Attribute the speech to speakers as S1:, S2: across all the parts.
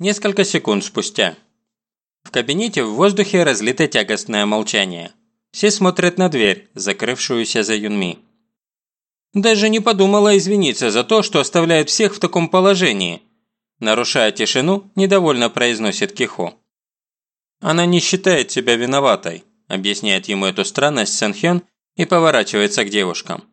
S1: Несколько секунд спустя. В кабинете в воздухе разлито тягостное молчание. Все смотрят на дверь, закрывшуюся за Юнми. Даже не подумала извиниться за то, что оставляет всех в таком положении. Нарушая тишину, недовольно произносит Кихо. Она не считает себя виноватой, объясняет ему эту странность Сэнхён и поворачивается к девушкам.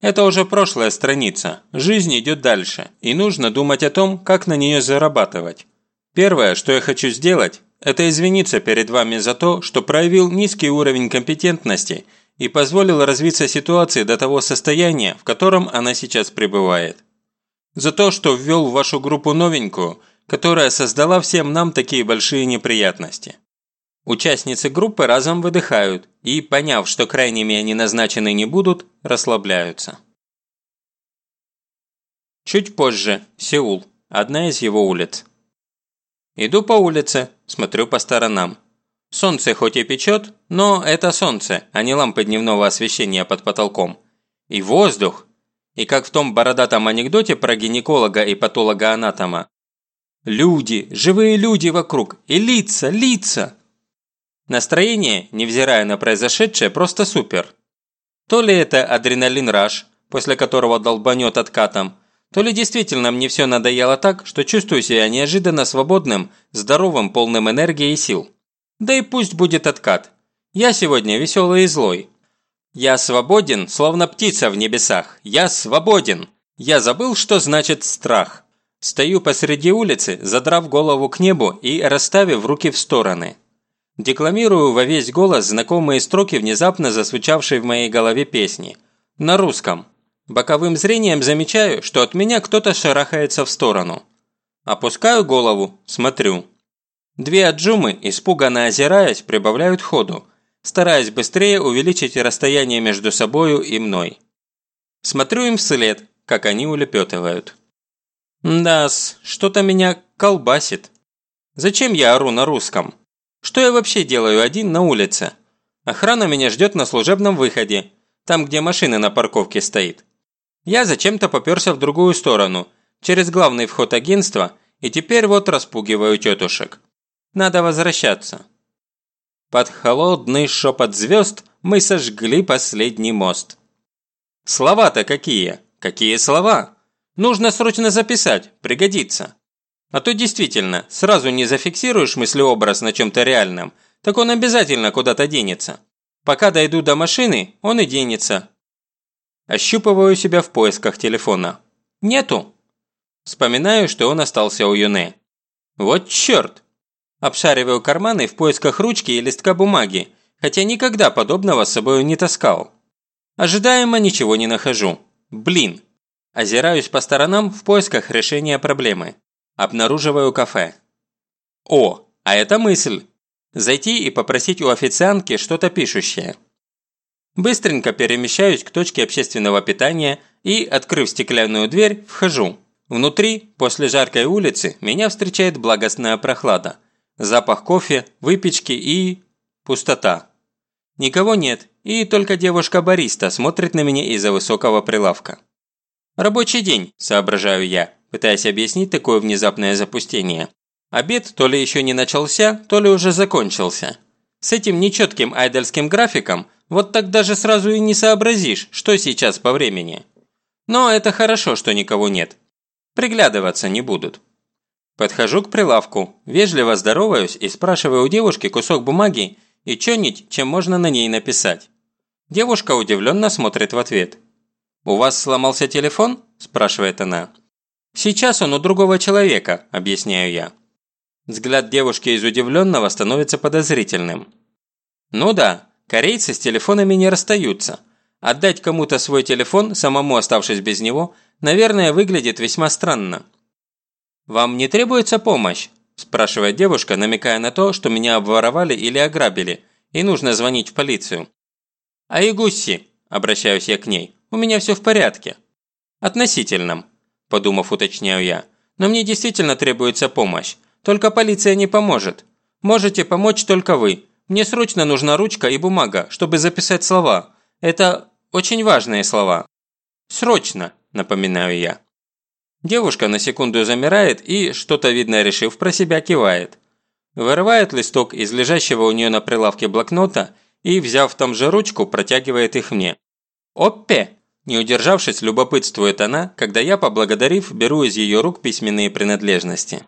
S1: Это уже прошлая страница, жизнь идет дальше, и нужно думать о том, как на нее зарабатывать. Первое, что я хочу сделать, это извиниться перед вами за то, что проявил низкий уровень компетентности и позволил развиться ситуации до того состояния, в котором она сейчас пребывает. За то, что ввел в вашу группу новенькую, которая создала всем нам такие большие неприятности. Участницы группы разом выдыхают и, поняв, что крайними они назначены не будут, расслабляются. Чуть позже. Сеул. Одна из его улиц. Иду по улице, смотрю по сторонам. Солнце хоть и печет, но это солнце, а не лампы дневного освещения под потолком. И воздух. И как в том бородатом анекдоте про гинеколога и патолога-анатома. Люди, живые люди вокруг, и лица, лица. Настроение, невзирая на произошедшее, просто супер. То ли это адреналин-раш, после которого долбанет откатом, то ли действительно мне все надоело так, что чувствую себя неожиданно свободным, здоровым, полным энергии и сил. Да и пусть будет откат. Я сегодня веселый и злой. Я свободен, словно птица в небесах. Я свободен. Я забыл, что значит страх. Стою посреди улицы, задрав голову к небу и расставив руки в стороны. Декламирую во весь голос знакомые строки внезапно засвучавшей в моей голове песни. На русском. Боковым зрением замечаю, что от меня кто-то шарахается в сторону. Опускаю голову, смотрю. Две аджумы, испуганно озираясь, прибавляют ходу, стараясь быстрее увеличить расстояние между собою и мной. Смотрю им вслед, как они улепетывают. Да-с, что-то меня колбасит. Зачем я ору на русском? Что я вообще делаю один на улице? Охрана меня ждет на служебном выходе, там, где машина на парковке стоит. Я зачем-то попёрся в другую сторону, через главный вход агентства, и теперь вот распугиваю тетушек. Надо возвращаться. Под холодный шепот звезд мы сожгли последний мост. Слова-то какие? Какие слова? Нужно срочно записать, пригодится. А то действительно, сразу не зафиксируешь мыслеобраз на чем-то реальном, так он обязательно куда-то денется. Пока дойду до машины, он и денется. Ощупываю себя в поисках телефона. Нету. Вспоминаю, что он остался у Юне. Вот черт! Обшариваю карманы в поисках ручки и листка бумаги, хотя никогда подобного с собой не таскал. Ожидаемо ничего не нахожу. Блин. Озираюсь по сторонам в поисках решения проблемы. Обнаруживаю кафе. О, а это мысль. Зайти и попросить у официантки что-то пишущее. Быстренько перемещаюсь к точке общественного питания и, открыв стеклянную дверь, вхожу. Внутри, после жаркой улицы, меня встречает благостная прохлада. Запах кофе, выпечки и... пустота. Никого нет, и только девушка-бариста смотрит на меня из-за высокого прилавка. «Рабочий день», – соображаю я, пытаясь объяснить такое внезапное запустение. Обед то ли еще не начался, то ли уже закончился. С этим нечетким айдольским графиком вот так даже сразу и не сообразишь, что сейчас по времени. Но это хорошо, что никого нет. Приглядываться не будут. Подхожу к прилавку, вежливо здороваюсь и спрашиваю у девушки кусок бумаги и чё-нибудь, чем можно на ней написать. Девушка удивленно смотрит в ответ. «У вас сломался телефон?» – спрашивает она. «Сейчас он у другого человека», – объясняю я. Взгляд девушки из удивленного становится подозрительным. «Ну да, корейцы с телефонами не расстаются. Отдать кому-то свой телефон, самому оставшись без него, наверное, выглядит весьма странно». «Вам не требуется помощь?» – спрашивает девушка, намекая на то, что меня обворовали или ограбили, и нужно звонить в полицию. «А Игусси», – обращаюсь я к ней, – «у меня все в порядке». «Относительном», – подумав, уточняю я. «Но мне действительно требуется помощь. Только полиция не поможет. Можете помочь только вы. Мне срочно нужна ручка и бумага, чтобы записать слова. Это очень важные слова». «Срочно», – напоминаю я. Девушка на секунду замирает и, что-то видно решив про себя, кивает. Вырывает листок из лежащего у нее на прилавке блокнота и, взяв там же ручку, протягивает их мне. «Оппе!» Не удержавшись, любопытствует она, когда я, поблагодарив, беру из ее рук письменные принадлежности.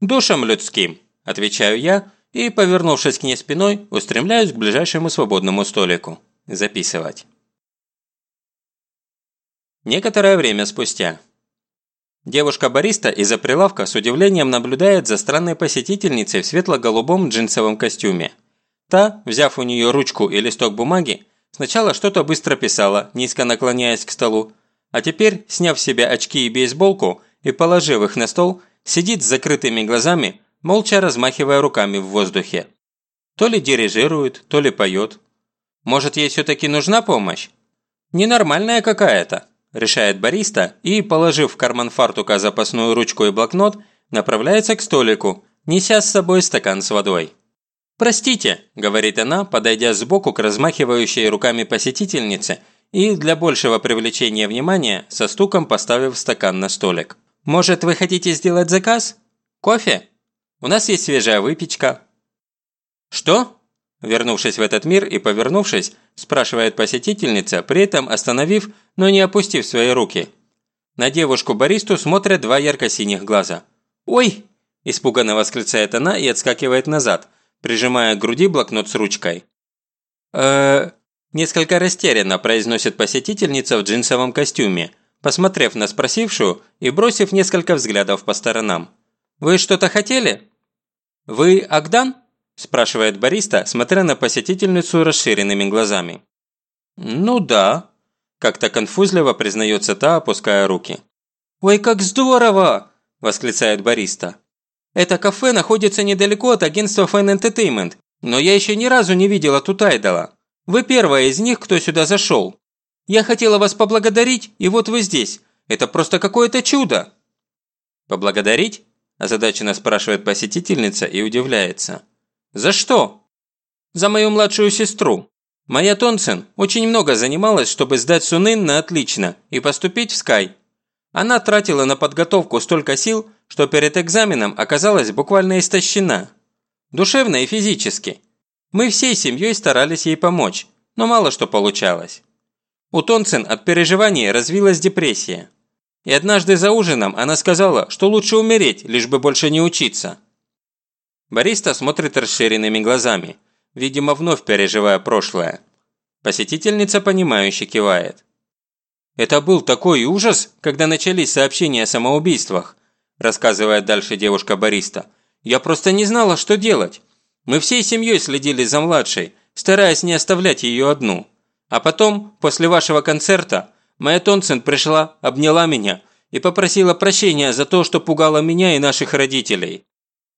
S1: «Душам людским», – отвечаю я, и, повернувшись к ней спиной, устремляюсь к ближайшему свободному столику. Записывать. Некоторое время спустя. Девушка-бариста из-за прилавка с удивлением наблюдает за странной посетительницей в светло-голубом джинсовом костюме. Та, взяв у нее ручку и листок бумаги, сначала что-то быстро писала, низко наклоняясь к столу, а теперь, сняв с себя очки и бейсболку и положив их на стол, сидит с закрытыми глазами, молча размахивая руками в воздухе. То ли дирижирует, то ли поет. Может, ей все-таки нужна помощь? Ненормальная какая-то решает бариста и, положив в карман фартука запасную ручку и блокнот, направляется к столику, неся с собой стакан с водой. «Простите», – говорит она, подойдя сбоку к размахивающей руками посетительнице и для большего привлечения внимания со стуком поставив стакан на столик. «Может, вы хотите сделать заказ? Кофе? У нас есть свежая выпечка». «Что?» Вернувшись в этот мир и повернувшись, спрашивает посетительница, при этом остановив, но не опустив свои руки. На девушку-баристу смотрят два ярко-синих глаза. «Ой!» – испуганно восклицает она и отскакивает назад, прижимая к груди блокнот с ручкой. э Несколько растерянно произносит посетительница в джинсовом костюме, посмотрев на спросившую и бросив несколько взглядов по сторонам. «Вы что-то хотели?» «Вы Агдан?» – спрашивает бариста, смотря на посетительницу расширенными глазами. «Ну да», – как-то конфузливо признается та, опуская руки. «Ой, как здорово!» – восклицает бариста. «Это кафе находится недалеко от агентства Fan Entertainment, но я еще ни разу не видела тут айдола. Вы первая из них, кто сюда зашел. Я хотела вас поблагодарить, и вот вы здесь. Это просто какое-то чудо!» «Поблагодарить?» – озадаченно спрашивает посетительница и удивляется. «За что?» «За мою младшую сестру. Моя Тонсен очень много занималась, чтобы сдать Сунын на отлично и поступить в Скай. Она тратила на подготовку столько сил, что перед экзаменом оказалась буквально истощена. Душевно и физически. Мы всей семьей старались ей помочь, но мало что получалось. У Тонсен от переживаний развилась депрессия. И однажды за ужином она сказала, что лучше умереть, лишь бы больше не учиться. Бариста смотрит расширенными глазами, видимо, вновь переживая прошлое. Посетительница, понимающе кивает. «Это был такой ужас, когда начались сообщения о самоубийствах», рассказывает дальше девушка-бариста. «Я просто не знала, что делать. Мы всей семьей следили за младшей, стараясь не оставлять ее одну. А потом, после вашего концерта, моя Тонсен пришла, обняла меня и попросила прощения за то, что пугала меня и наших родителей.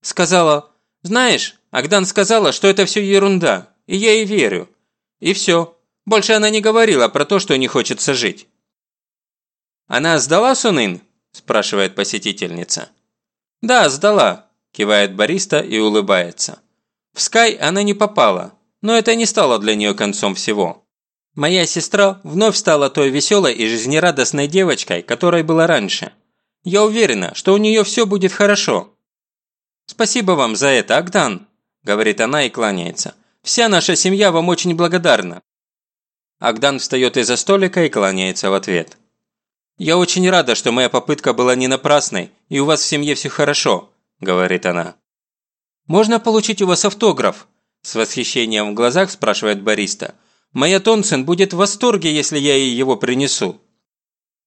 S1: Сказала, знаешь, Агдан сказала, что это все ерунда, и я ей верю. И все. Больше она не говорила про то, что не хочется жить. «Она сдала Сунын?» – спрашивает посетительница. «Да, сдала», – кивает бариста и улыбается. В Скай она не попала, но это не стало для нее концом всего. Моя сестра вновь стала той веселой и жизнерадостной девочкой, которой была раньше. Я уверена, что у нее все будет хорошо, «Спасибо вам за это, Агдан», – говорит она и кланяется. «Вся наша семья вам очень благодарна». Агдан встает из-за столика и кланяется в ответ. «Я очень рада, что моя попытка была не напрасной, и у вас в семье все хорошо», – говорит она. «Можно получить у вас автограф?» – с восхищением в глазах спрашивает бариста. «Моя Тонсен будет в восторге, если я ей его принесу».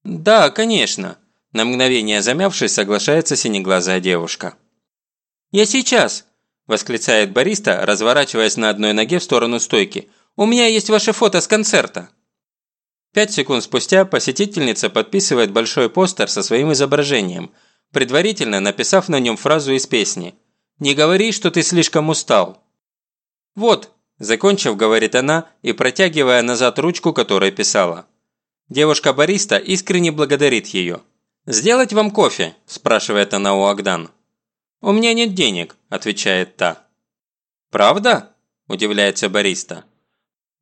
S1: «Да, конечно», – на мгновение замявшись, соглашается синеглазая девушка. «Я сейчас!» – восклицает бариста, разворачиваясь на одной ноге в сторону стойки. «У меня есть ваше фото с концерта!» Пять секунд спустя посетительница подписывает большой постер со своим изображением, предварительно написав на нем фразу из песни «Не говори, что ты слишком устал». «Вот», – закончив, говорит она и протягивая назад ручку, которой писала. Девушка-бариста искренне благодарит ее. «Сделать вам кофе?» – спрашивает она у Агдан. «У меня нет денег», – отвечает та. «Правда?» – удивляется бариста.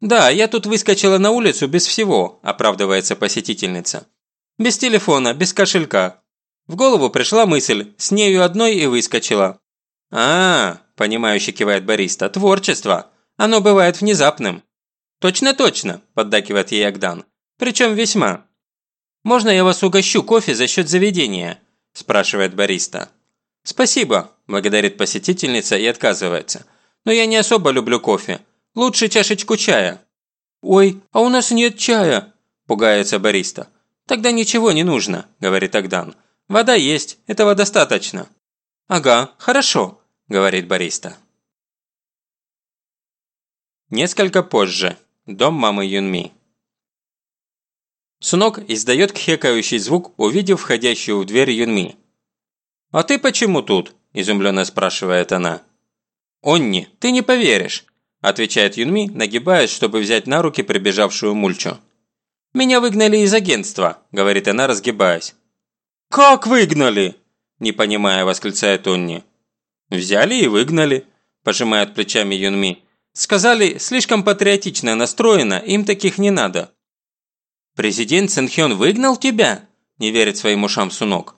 S1: «Да, я тут выскочила на улицу без всего», – оправдывается посетительница. «Без телефона, без кошелька. В голову пришла мысль, с нею одной и выскочила. а, -а, -а понимающе кивает бариста, творчество. Оно бывает внезапным. «Точно-точно», – поддакивает ей Агдан. «Причем весьма». «Можно я вас угощу кофе за счет заведения?» – спрашивает бариста. «Спасибо», – благодарит посетительница и отказывается. «Но я не особо люблю кофе. Лучше чашечку чая». «Ой, а у нас нет чая», – пугается бариста. «Тогда ничего не нужно», – говорит Агдан. «Вода есть, этого достаточно». «Ага, хорошо», – говорит бариста. Несколько позже. Дом мамы Юнми. Сунок издает кхекающий звук, увидев входящую в дверь Юнми. «А ты почему тут?» – изумленно спрашивает она. «Онни, ты не поверишь», – отвечает Юнми, нагибаясь, чтобы взять на руки прибежавшую мульчу. «Меня выгнали из агентства», – говорит она, разгибаясь. «Как выгнали?» – не понимая, восклицает Онни. «Взяли и выгнали», – пожимает плечами Юнми. Сказали, слишком патриотично настроено, им таких не надо. Президент Сэнхён выгнал тебя? Не верит своим ушам Сунок.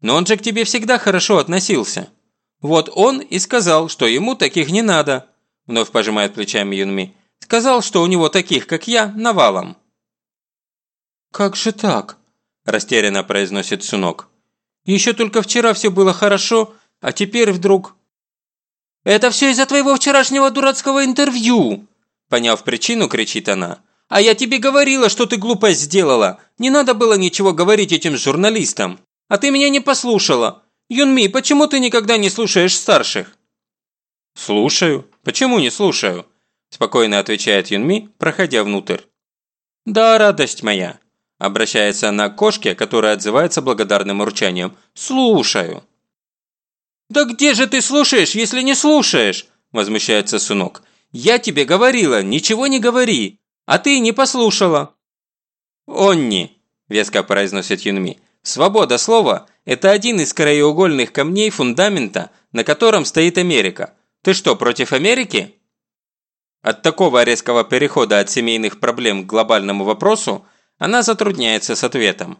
S1: Но он же к тебе всегда хорошо относился. Вот он и сказал, что ему таких не надо. Вновь пожимает плечами Юнми. Сказал, что у него таких, как я, навалом. «Как же так?» – растерянно произносит Сунок. «Еще только вчера все было хорошо, а теперь вдруг...» «Это все из-за твоего вчерашнего дурацкого интервью!» Поняв причину, кричит она. «А я тебе говорила, что ты глупость сделала! Не надо было ничего говорить этим журналистам! А ты меня не послушала! Юнми, почему ты никогда не слушаешь старших?» «Слушаю. Почему не слушаю?» Спокойно отвечает Юнми, проходя внутрь. «Да, радость моя!» Обращается она к кошке, которая отзывается благодарным урчанием. «Слушаю!» «Да где же ты слушаешь, если не слушаешь?» – возмущается Сунок. «Я тебе говорила, ничего не говори, а ты не послушала». «Онни», – веско произносит Юнми, – «свобода слова – это один из краеугольных камней фундамента, на котором стоит Америка. Ты что, против Америки?» От такого резкого перехода от семейных проблем к глобальному вопросу она затрудняется с ответом.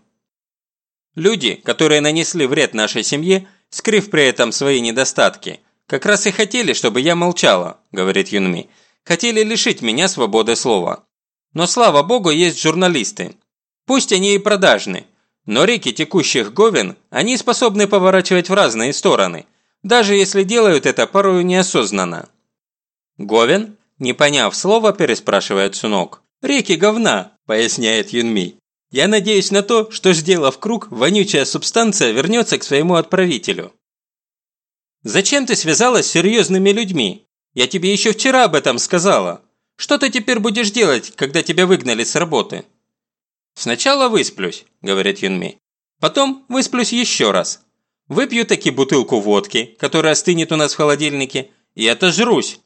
S1: Люди, которые нанесли вред нашей семье – скрыв при этом свои недостатки. «Как раз и хотели, чтобы я молчала», – говорит Юнми. «Хотели лишить меня свободы слова. Но слава богу, есть журналисты. Пусть они и продажны, но реки текущих говен они способны поворачивать в разные стороны, даже если делают это порою неосознанно». «Говен?» – не поняв слова, переспрашивает Сунок. «Реки говна», – поясняет Юнми. Я надеюсь на то, что, сделав круг, вонючая субстанция вернется к своему отправителю. Зачем ты связалась с серьезными людьми? Я тебе еще вчера об этом сказала. Что ты теперь будешь делать, когда тебя выгнали с работы? Сначала высплюсь, говорит Юнми. Потом высплюсь еще раз. Выпью таки бутылку водки, которая остынет у нас в холодильнике, и отожрусь.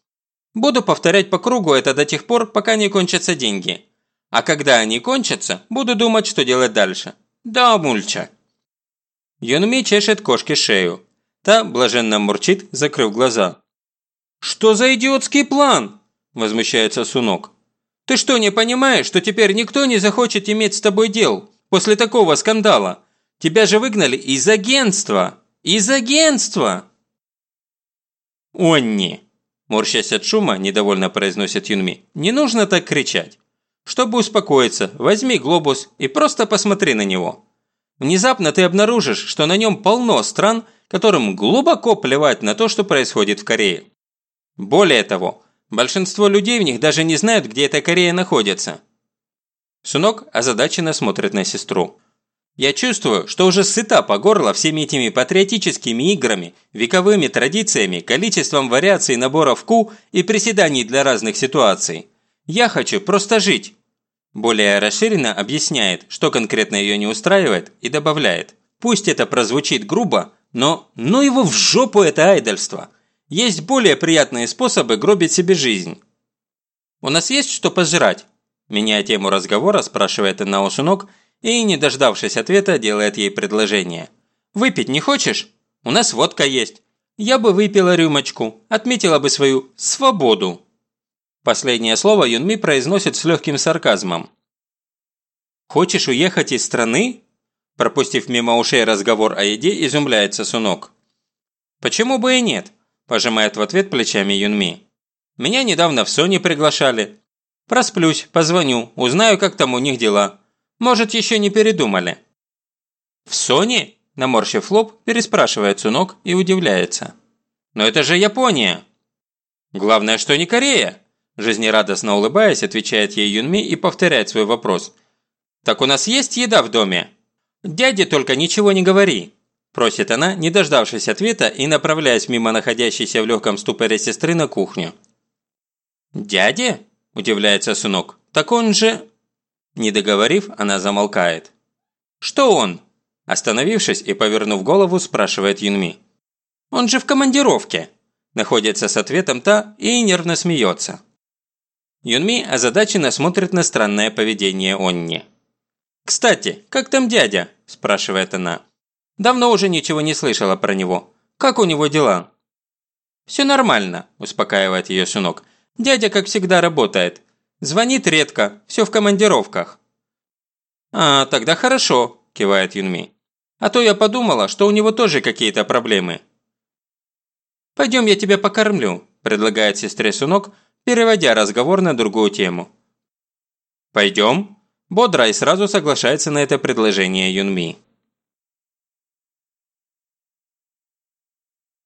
S1: Буду повторять по кругу это до тех пор, пока не кончатся деньги. А когда они кончатся, буду думать, что делать дальше. Да, мульча. Юнми чешет кошке шею. Та блаженно мурчит, закрыв глаза. «Что за идиотский план?» – возмущается Сунок. «Ты что, не понимаешь, что теперь никто не захочет иметь с тобой дел после такого скандала? Тебя же выгнали из агентства! Из агентства!» «Онни!» – морщась от шума, недовольно произносит Юнми. «Не нужно так кричать. Чтобы успокоиться, возьми глобус и просто посмотри на него. Внезапно ты обнаружишь, что на нем полно стран, которым глубоко плевать на то, что происходит в Корее. Более того, большинство людей в них даже не знают, где эта Корея находится. Сунок озадаченно смотрит на сестру. Я чувствую, что уже сыта по горло всеми этими патриотическими играми, вековыми традициями, количеством вариаций наборов ку и приседаний для разных ситуаций. Я хочу просто жить. Более расширенно объясняет, что конкретно ее не устраивает, и добавляет. Пусть это прозвучит грубо, но ну его в жопу это айдольство. Есть более приятные способы гробить себе жизнь. «У нас есть что пожрать?» Меняя тему разговора, спрашивает она у Сунок и, не дождавшись ответа, делает ей предложение. «Выпить не хочешь? У нас водка есть. Я бы выпила рюмочку, отметила бы свою свободу». Последнее слово Юнми произносит с легким сарказмом. «Хочешь уехать из страны? Пропустив мимо ушей разговор о еде, изумляется Сунок. «Почему бы и нет?» – пожимает в ответ плечами Юнми. «Меня недавно в Сони приглашали. Просплюсь, позвоню, узнаю, как там у них дела. Может, еще не передумали». «В Сони?» – наморщив лоб, переспрашивает Сунок и удивляется. «Но это же Япония!» «Главное, что не Корея!» Жизнерадостно улыбаясь, отвечает ей Юнми и повторяет свой вопрос. «Так у нас есть еда в доме?» «Дяде только ничего не говори!» Просит она, не дождавшись ответа и направляясь мимо находящейся в легком ступоре сестры на кухню. «Дяде?» – удивляется сынок. «Так он же...» Не договорив, она замолкает. «Что он?» Остановившись и повернув голову, спрашивает Юнми. «Он же в командировке!» Находится с ответом та и нервно смеется. Юнми озадаченно смотрит на странное поведение Онни. «Кстати, как там дядя?» – спрашивает она. «Давно уже ничего не слышала про него. Как у него дела?» «Все нормально», – успокаивает ее сынок. «Дядя, как всегда, работает. Звонит редко, все в командировках». «А, тогда хорошо», – кивает Юнми. «А то я подумала, что у него тоже какие-то проблемы». «Пойдем я тебя покормлю», – предлагает сестре Сунок, переводя разговор на другую тему. «Пойдем?» Бодро сразу соглашается на это предложение Юнми.